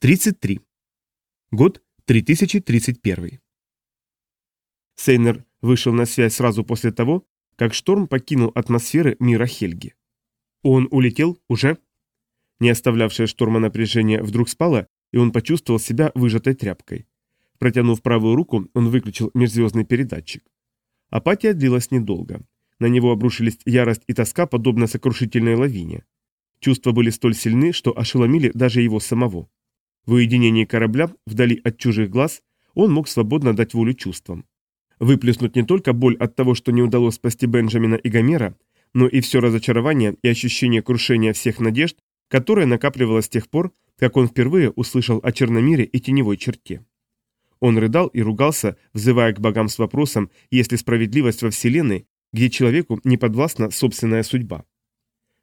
33. Год 3031. Сейнер вышел на связь сразу после того, как шторм покинул атмосферы мира Хельги. Он улетел уже? Не оставлявшее шторма напряжение вдруг спало, и он почувствовал себя выжатой тряпкой. Протянув правую руку, он выключил межзвездный передатчик. Апатия длилась недолго. На него обрушились ярость и тоска, подобно сокрушительной лавине. Чувства были столь сильны, что ошеломили даже его самого. В уединении корабля, вдали от чужих глаз, он мог свободно дать волю чувствам. Выплеснуть не только боль от того, что не удалось спасти Бенджамина и Гомера, но и все разочарование и ощущение крушения всех надежд, которое накапливалось с тех пор, как он впервые услышал о Черномире и теневой черте. Он рыдал и ругался, взывая к богам с вопросом, есть ли справедливость во Вселенной, где человеку не подвластна собственная судьба.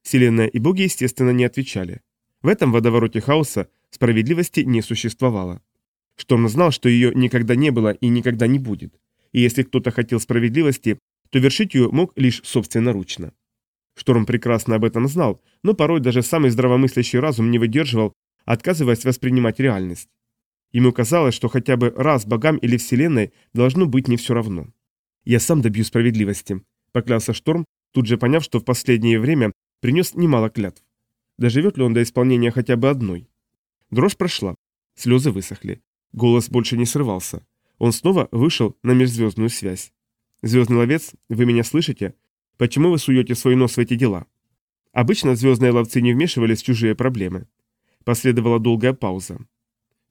Вселенная и боги, естественно, не отвечали. В этом водовороте хаоса Справедливости не существовало. Шторм знал, что ее никогда не было и никогда не будет. И если кто-то хотел справедливости, то вершить ее мог лишь собственноручно. Шторм прекрасно об этом знал, но порой даже самый здравомыслящий разум не выдерживал, отказываясь воспринимать реальность. Ему казалось, что хотя бы раз богам или вселенной должно быть не все равно. «Я сам добью справедливости», – поклялся Шторм, тут же поняв, что в последнее время принес немало клятв. Доживет ли он до исполнения хотя бы одной? Дрожь прошла. Слезы высохли. Голос больше не срывался. Он снова вышел на межзвездную связь. «Звездный ловец, вы меня слышите? Почему вы суете свой нос в эти дела?» Обычно звездные ловцы не вмешивались в чужие проблемы. Последовала долгая пауза.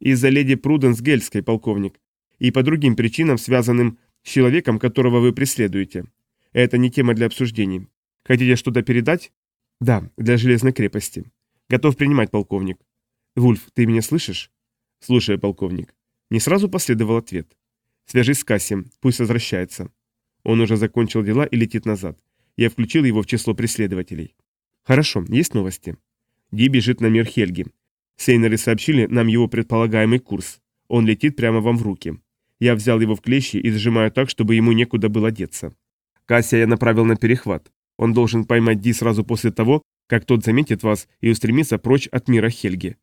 «Из-за леди Пруденс Гельской, полковник, и по другим причинам, связанным с человеком, которого вы преследуете. Это не тема для обсуждений. Хотите что-то передать?» «Да, для Железной крепости. Готов принимать, полковник. «Вульф, ты меня слышишь?» «Слушаю, полковник». Не сразу последовал ответ. «Свяжись с Кассием, пусть возвращается». Он уже закончил дела и летит назад. Я включил его в число преследователей. «Хорошо, есть новости?» Ди бежит на мир Хельги. Сейнеры сообщили нам его предполагаемый курс. Он летит прямо вам в руки. Я взял его в клещи и сжимаю так, чтобы ему некуда было деться. Кассия я направил на перехват. Он должен поймать Ди сразу после того, как тот заметит вас и устремится прочь от мира Хельги.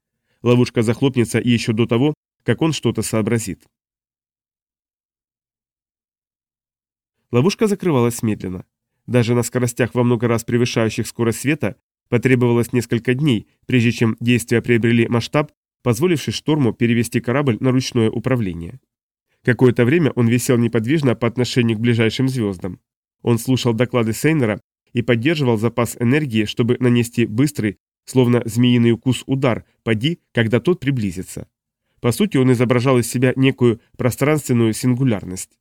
Ловушка захлопнется еще до того, как он что-то сообразит. Ловушка закрывалась медленно. Даже на скоростях во много раз превышающих скорость света потребовалось несколько дней, прежде чем действия приобрели масштаб, позволивший шторму перевести корабль на ручное управление. Какое-то время он висел неподвижно по отношению к ближайшим звездам. Он слушал доклады Сейнера и поддерживал запас энергии, чтобы нанести быстрый, словно змеиный укус-удар «поди», когда тот приблизится. По сути, он изображал из себя некую пространственную сингулярность.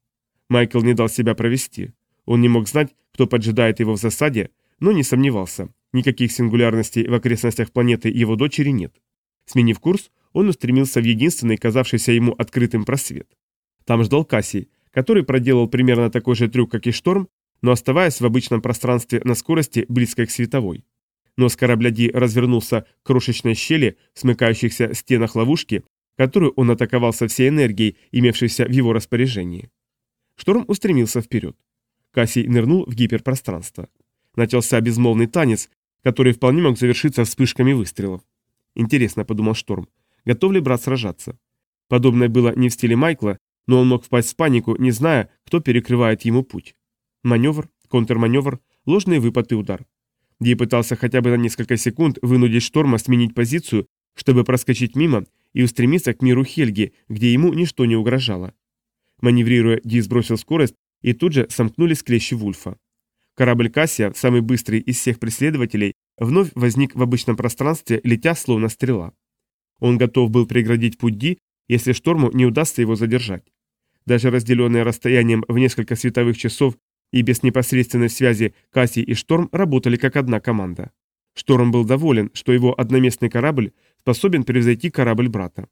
Майкл не дал себя провести. Он не мог знать, кто поджидает его в засаде, но не сомневался. Никаких сингулярностей в окрестностях планеты его дочери нет. Сменив курс, он устремился в единственный, казавшийся ему открытым просвет. Там ждал Кассий, который проделал примерно такой же трюк, как и Шторм, но оставаясь в обычном пространстве на скорости, близкой к световой. Но Ди развернулся к крошечной щели, смыкающихся стенах ловушки, которую он атаковал со всей энергией, имевшейся в его распоряжении. Шторм устремился вперед. Кассий нырнул в гиперпространство. Начался безмолвный танец, который вполне мог завершиться вспышками выстрелов. Интересно, подумал Шторм, готов ли брат сражаться? Подобное было не в стиле Майкла, но он мог впасть в панику, не зная, кто перекрывает ему путь. Маневр, контрманевр, ложный выпад и удар. Ди пытался хотя бы на несколько секунд вынудить Шторма сменить позицию, чтобы проскочить мимо и устремиться к миру Хельги, где ему ничто не угрожало. Маневрируя, Ди сбросил скорость, и тут же сомкнулись клещи Вульфа. Корабль Кассия, самый быстрый из всех преследователей, вновь возник в обычном пространстве, летя словно стрела. Он готов был преградить путь Ди, если шторму не удастся его задержать. Даже разделенные расстоянием в несколько световых часов и без непосредственной связи Касси и Шторм работали как одна команда. Шторм был доволен, что его одноместный корабль способен превзойти корабль брата.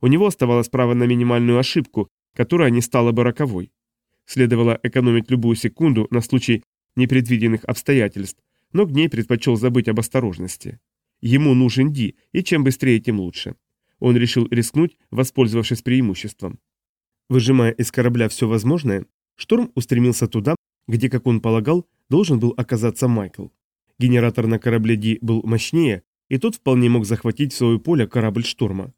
У него оставалось право на минимальную ошибку, которая не стала бы роковой. Следовало экономить любую секунду на случай непредвиденных обстоятельств, но Гней предпочел забыть об осторожности. Ему нужен Ди, и чем быстрее, тем лучше. Он решил рискнуть, воспользовавшись преимуществом. Выжимая из корабля все возможное, Шторм устремился туда, где, как он полагал, должен был оказаться Майкл. Генератор на корабле Ди был мощнее, и тот вполне мог захватить в свое поле корабль «Шторма».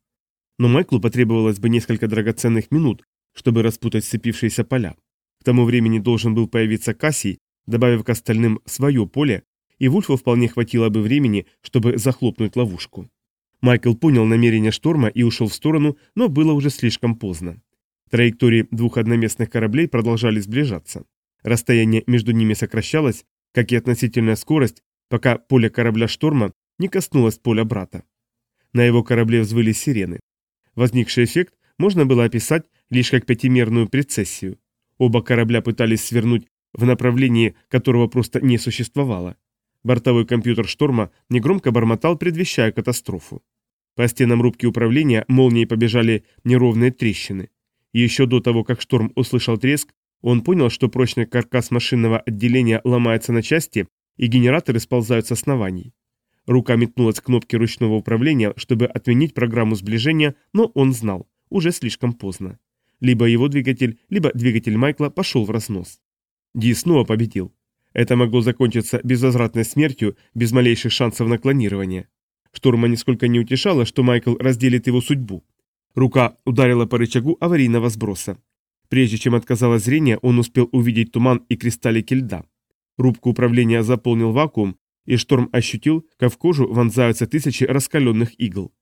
Но Майклу потребовалось бы несколько драгоценных минут, чтобы распутать сцепившиеся поля. К тому времени должен был появиться Кассий, добавив к остальным свое поле, и Вульфу вполне хватило бы времени, чтобы захлопнуть ловушку. Майкл понял намерение шторма и ушел в сторону, но было уже слишком поздно. Траектории двух одноместных кораблей продолжали сближаться. Расстояние между ними сокращалось, как и относительная скорость, пока поле корабля «Шторма» не коснулось поля брата. На его корабле взвыли сирены. Возникший эффект можно было описать лишь как пятимерную прецессию. Оба корабля пытались свернуть в направлении, которого просто не существовало. Бортовой компьютер «Шторма» негромко бормотал, предвещая катастрофу. По стенам рубки управления молнией побежали неровные трещины. Еще до того, как «Шторм» услышал треск, он понял, что прочный каркас машинного отделения ломается на части, и генераторы сползают с оснований. Рука метнулась к кнопке ручного управления, чтобы отменить программу сближения, но он знал, уже слишком поздно. Либо его двигатель, либо двигатель Майкла пошел в разнос. Ди снова победил. Это могло закончиться безвозвратной смертью, без малейших шансов на клонирование. Штурма нисколько не утешало, что Майкл разделит его судьбу. Рука ударила по рычагу аварийного сброса. Прежде чем отказало зрение, он успел увидеть туман и кристаллики льда. Рубку управления заполнил вакуум, и шторм ощутил, как в кожу вонзаются тысячи раскаленных игл.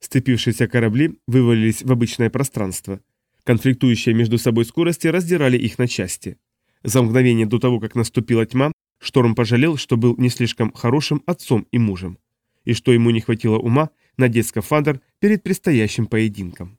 Сцепившиеся корабли вывалились в обычное пространство. Конфликтующие между собой скорости раздирали их на части. За мгновение до того, как наступила тьма, Шторм пожалел, что был не слишком хорошим отцом и мужем, и что ему не хватило ума надеть скафандр перед предстоящим поединком.